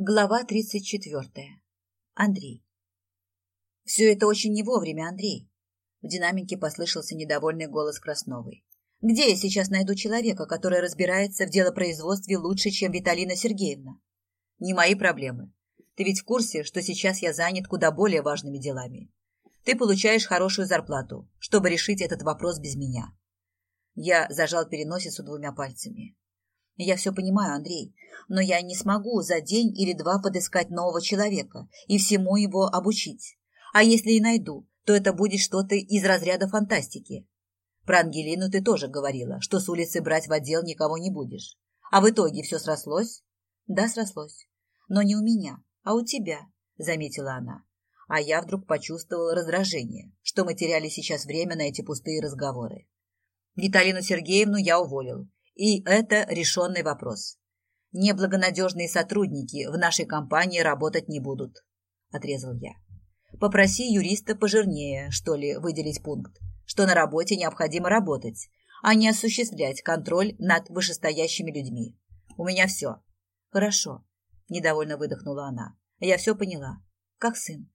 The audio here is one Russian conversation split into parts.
Глава 34. Андрей. «Все это очень не вовремя, Андрей!» В динамике послышался недовольный голос Красновой. «Где я сейчас найду человека, который разбирается в делопроизводстве лучше, чем Виталина Сергеевна?» «Не мои проблемы. Ты ведь в курсе, что сейчас я занят куда более важными делами. Ты получаешь хорошую зарплату, чтобы решить этот вопрос без меня». Я зажал переносицу двумя пальцами. Я все понимаю, Андрей, но я не смогу за день или два подыскать нового человека и всему его обучить. А если и найду, то это будет что-то из разряда фантастики. Про Ангелину ты тоже говорила, что с улицы брать в отдел никого не будешь. А в итоге все срослось? Да, срослось. Но не у меня, а у тебя, заметила она. А я вдруг почувствовала раздражение, что мы теряли сейчас время на эти пустые разговоры. Виталину Сергеевну я уволил, и это решенный вопрос. Неблагонадежные сотрудники в нашей компании работать не будут, отрезал я. Попроси юриста пожирнее, что ли, выделить пункт, что на работе необходимо работать, а не осуществлять контроль над вышестоящими людьми. У меня все. Хорошо, недовольно выдохнула она. Я все поняла. Как сын.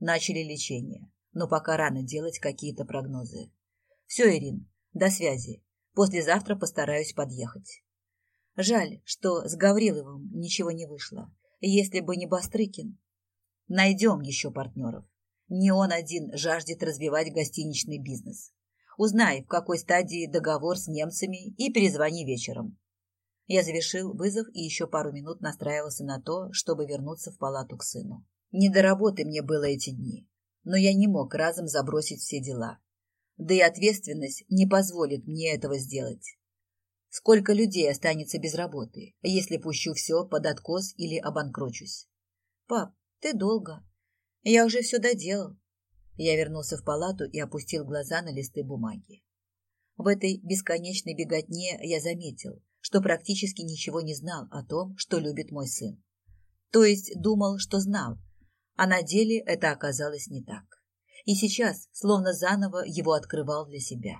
Начали лечение, но пока рано делать какие-то прогнозы. Все, Ирин, до связи. Послезавтра постараюсь подъехать. Жаль, что с Гавриловым ничего не вышло. Если бы не Бастрыкин. Найдем еще партнеров. Не он один жаждет развивать гостиничный бизнес. Узнай, в какой стадии договор с немцами, и перезвони вечером. Я завершил вызов и еще пару минут настраивался на то, чтобы вернуться в палату к сыну. Не до работы мне было эти дни, но я не мог разом забросить все дела да и ответственность не позволит мне этого сделать. Сколько людей останется без работы, если пущу все под откос или обанкрочусь? Пап, ты долго. Я уже все доделал. Я вернулся в палату и опустил глаза на листы бумаги. В этой бесконечной беготне я заметил, что практически ничего не знал о том, что любит мой сын. То есть думал, что знал, а на деле это оказалось не так и сейчас словно заново его открывал для себя.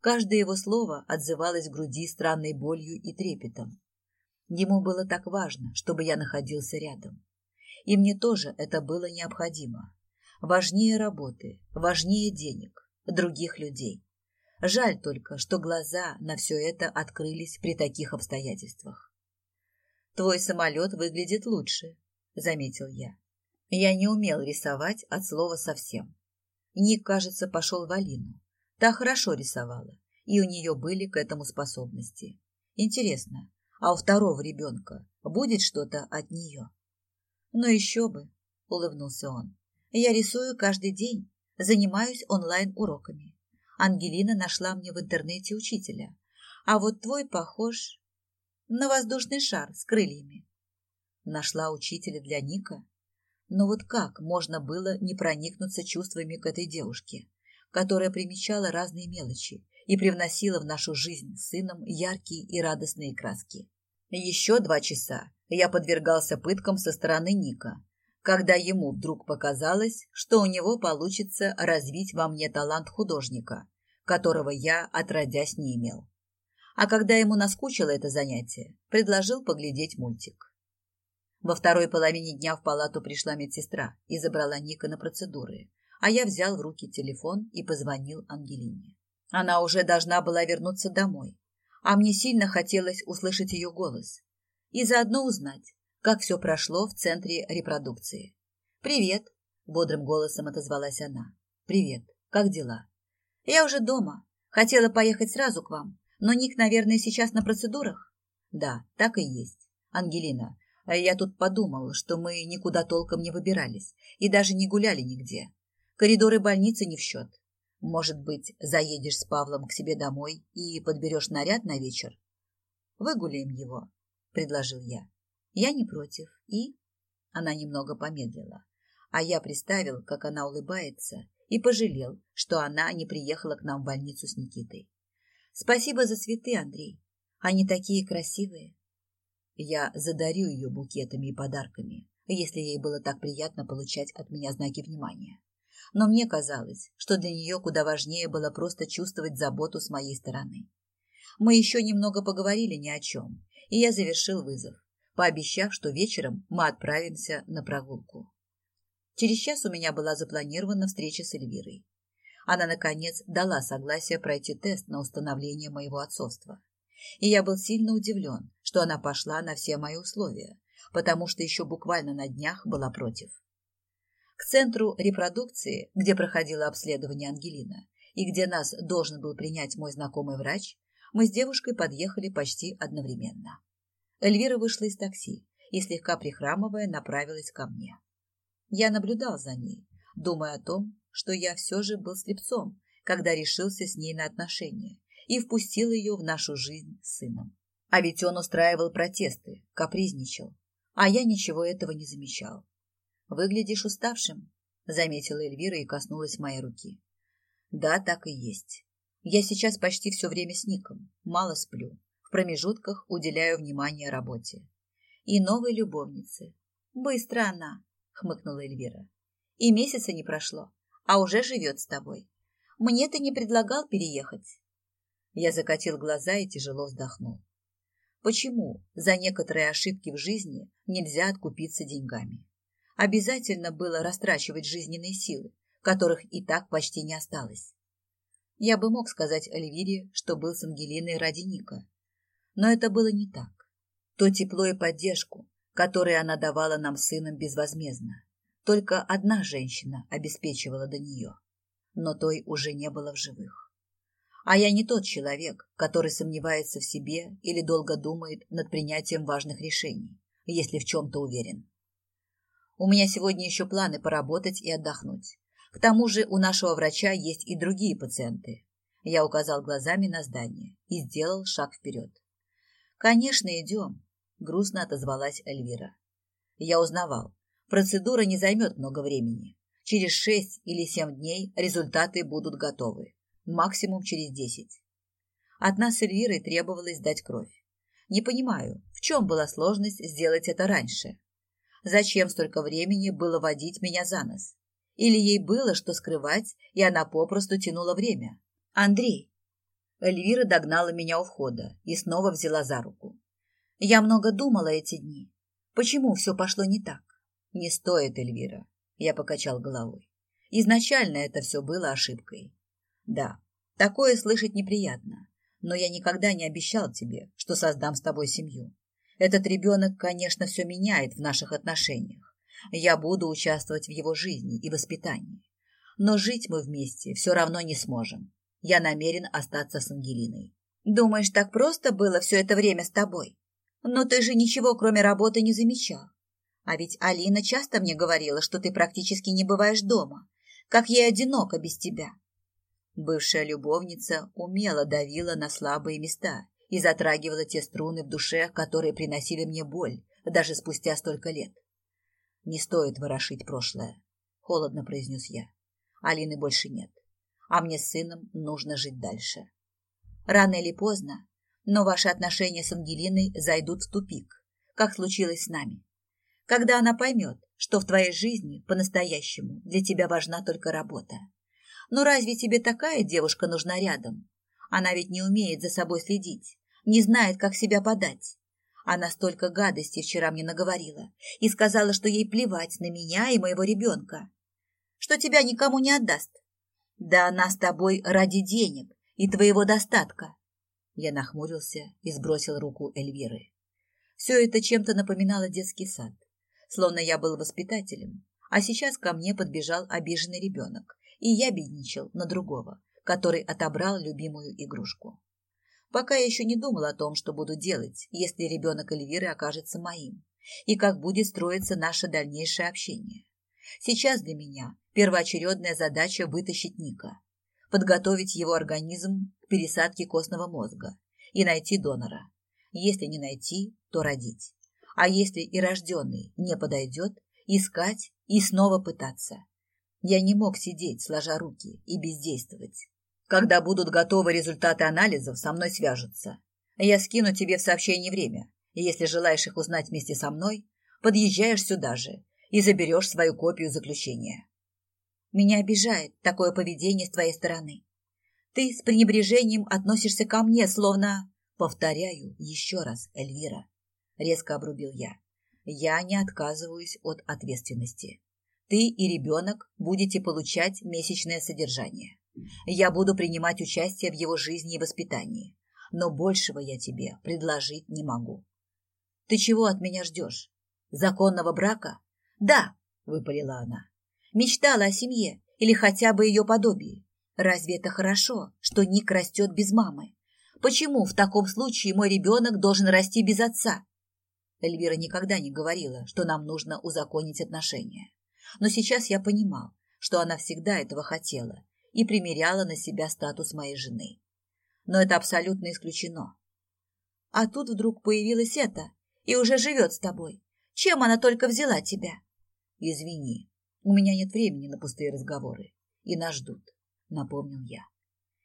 Каждое его слово отзывалось в груди странной болью и трепетом. Ему было так важно, чтобы я находился рядом. И мне тоже это было необходимо. Важнее работы, важнее денег, других людей. Жаль только, что глаза на все это открылись при таких обстоятельствах. «Твой самолет выглядит лучше», — заметил я. Я не умел рисовать от слова совсем. Ник, кажется, пошел в Алину. Та хорошо рисовала, и у нее были к этому способности. Интересно, а у второго ребенка будет что-то от нее? Ну еще бы, улыбнулся он. Я рисую каждый день, занимаюсь онлайн-уроками. Ангелина нашла мне в интернете учителя. А вот твой похож на воздушный шар с крыльями. Нашла учителя для Ника? Но вот как можно было не проникнуться чувствами к этой девушке, которая примечала разные мелочи и привносила в нашу жизнь с сыном яркие и радостные краски? Еще два часа я подвергался пыткам со стороны Ника, когда ему вдруг показалось, что у него получится развить во мне талант художника, которого я отродясь не имел. А когда ему наскучило это занятие, предложил поглядеть мультик. Во второй половине дня в палату пришла медсестра и забрала Ника на процедуры, а я взял в руки телефон и позвонил Ангелине. Она уже должна была вернуться домой, а мне сильно хотелось услышать ее голос и заодно узнать, как все прошло в центре репродукции. «Привет!» – бодрым голосом отозвалась она. «Привет! Как дела?» «Я уже дома. Хотела поехать сразу к вам, но Ник, наверное, сейчас на процедурах?» «Да, так и есть. Ангелина, я тут подумал, что мы никуда толком не выбирались и даже не гуляли нигде. Коридоры больницы не в счет. Может быть, заедешь с Павлом к себе домой и подберешь наряд на вечер? Выгуляем его, предложил я. Я не против. И... Она немного помедлила. А я представил, как она улыбается, и пожалел, что она не приехала к нам в больницу с Никитой. Спасибо за цветы, Андрей. Они такие красивые. Я задарю ее букетами и подарками, если ей было так приятно получать от меня знаки внимания. Но мне казалось, что для нее куда важнее было просто чувствовать заботу с моей стороны. Мы еще немного поговорили ни о чем, и я завершил вызов, пообещав, что вечером мы отправимся на прогулку. Через час у меня была запланирована встреча с Эльвирой. Она, наконец, дала согласие пройти тест на установление моего отцовства. И я был сильно удивлен, что она пошла на все мои условия, потому что еще буквально на днях была против. К центру репродукции, где проходило обследование Ангелина, и где нас должен был принять мой знакомый врач, мы с девушкой подъехали почти одновременно. Эльвира вышла из такси и, слегка прихрамывая, направилась ко мне. Я наблюдал за ней, думая о том, что я все же был слепцом, когда решился с ней на отношения и впустил ее в нашу жизнь с сыном. А ведь он устраивал протесты, капризничал, а я ничего этого не замечал. «Выглядишь уставшим», — заметила Эльвира и коснулась моей руки. «Да, так и есть. Я сейчас почти все время с Ником, мало сплю, в промежутках уделяю внимание работе. И новой любовнице. Быстро она, хмыкнула Эльвира. И месяца не прошло, а уже живет с тобой. Мне ты не предлагал переехать? Я закатил глаза и тяжело вздохнул. Почему за некоторые ошибки в жизни нельзя откупиться деньгами? Обязательно было растрачивать жизненные силы, которых и так почти не осталось. Я бы мог сказать Эльвире, что был с Ангелиной ради Ника. Но это было не так. То тепло и поддержку, которые она давала нам сыном безвозмездно. Только одна женщина обеспечивала до нее, но той уже не было в живых. А я не тот человек, который сомневается в себе или долго думает над принятием важных решений, если в чем-то уверен. У меня сегодня еще планы поработать и отдохнуть. К тому же у нашего врача есть и другие пациенты. Я указал глазами на здание и сделал шаг вперед. «Конечно, идем», грустно отозвалась Эльвира. Я узнавал. Процедура не займет много времени. Через шесть или семь дней результаты будут готовы. Максимум через десять. От нас с Эльвирой требовалось дать кровь. Не понимаю, в чем была сложность сделать это раньше? Зачем столько времени было водить меня за нос? Или ей было что скрывать, и она попросту тянула время? Андрей. Эльвира догнала меня у входа и снова взяла за руку. Я много думала эти дни. Почему все пошло не так? Не стоит, Эльвира. Я покачал головой. Изначально это все было ошибкой. Да, такое слышать неприятно. Но я никогда не обещал тебе, что создам с тобой семью. Этот ребенок, конечно, все меняет в наших отношениях. Я буду участвовать в его жизни и воспитании. Но жить мы вместе все равно не сможем. Я намерен остаться с Ангелиной. Думаешь, так просто было все это время с тобой? Но ты же ничего, кроме работы, не замечал. А ведь Алина часто мне говорила, что ты практически не бываешь дома. Как ей одиноко без тебя. Бывшая любовница умело давила на слабые места и затрагивала те струны в душе, которые приносили мне боль, даже спустя столько лет. «Не стоит ворошить прошлое», — холодно произнес я. «Алины больше нет, а мне с сыном нужно жить дальше. Рано или поздно но ваши отношения с Ангелиной зайдут в тупик, как случилось с нами. Когда она поймет, что в твоей жизни по-настоящему для тебя важна только работа. Но разве тебе такая девушка нужна рядом? Она ведь не умеет за собой следить, не знает, как себя подать. Она столько гадостей вчера мне наговорила и сказала, что ей плевать на меня и моего ребенка, что тебя никому не отдаст. Да она с тобой ради денег и твоего достатка. Я нахмурился и сбросил руку Эльвиры. Все это чем-то напоминало детский сад, словно я был воспитателем, а сейчас ко мне подбежал обиженный ребенок, и я бедничал на другого, который отобрал любимую игрушку. Пока я еще не думал о том, что буду делать, если ребенок Эльвиры окажется моим, и как будет строиться наше дальнейшее общение. Сейчас для меня первоочередная задача вытащить Ника, подготовить его организм к пересадке костного мозга и найти донора. Если не найти, то родить. А если и рожденный не подойдет, искать и снова пытаться. Я не мог сидеть, сложа руки, и бездействовать. Когда будут готовы результаты анализов, со мной свяжутся. Я скину тебе в сообщении время, если желаешь их узнать вместе со мной, подъезжаешь сюда же и заберешь свою копию заключения. Меня обижает такое поведение с твоей стороны. Ты с пренебрежением относишься ко мне, словно... Повторяю еще раз, Эльвира. резко обрубил я. Я не отказываюсь от ответственности. Ты и ребенок будете получать месячное содержание. Я буду принимать участие в его жизни и воспитании, но большего я тебе предложить не могу. Ты чего от меня ждешь? Законного брака? Да, выпалила она. Мечтала о семье или хотя бы ее подобии. Разве это хорошо, что Ник растет без мамы? Почему в таком случае мой ребенок должен расти без отца? Эльвира никогда не говорила, что нам нужно узаконить отношения. Но сейчас я понимал, что она всегда этого хотела и примеряла на себя статус моей жены. Но это абсолютно исключено. А тут вдруг появилась эта и уже живет с тобой. Чем она только взяла тебя? Извини, у меня нет времени на пустые разговоры. И нас ждут, напомнил я.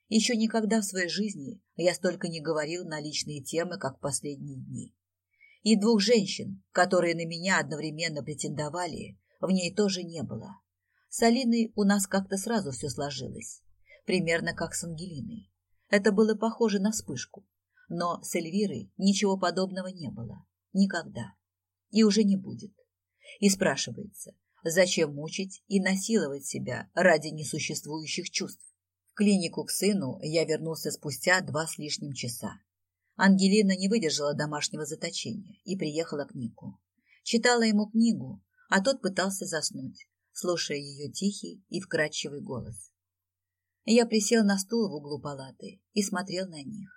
Еще никогда в своей жизни я столько не говорил на личные темы, как в последние дни. И двух женщин, которые на меня одновременно претендовали, в ней тоже не было. С Алиной у нас как-то сразу все сложилось. Примерно как с Ангелиной. Это было похоже на вспышку. Но с Эльвирой ничего подобного не было. Никогда. И уже не будет. И спрашивается, зачем мучить и насиловать себя ради несуществующих чувств? В клинику к сыну я вернулся спустя два с лишним часа. Ангелина не выдержала домашнего заточения и приехала к Нику. Читала ему книгу, а тот пытался заснуть, слушая ее тихий и вкрадчивый голос. Я присел на стул в углу палаты и смотрел на них,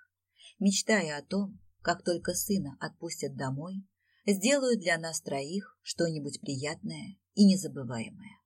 мечтая о том, как только сына отпустят домой, сделаю для нас троих что-нибудь приятное и незабываемое.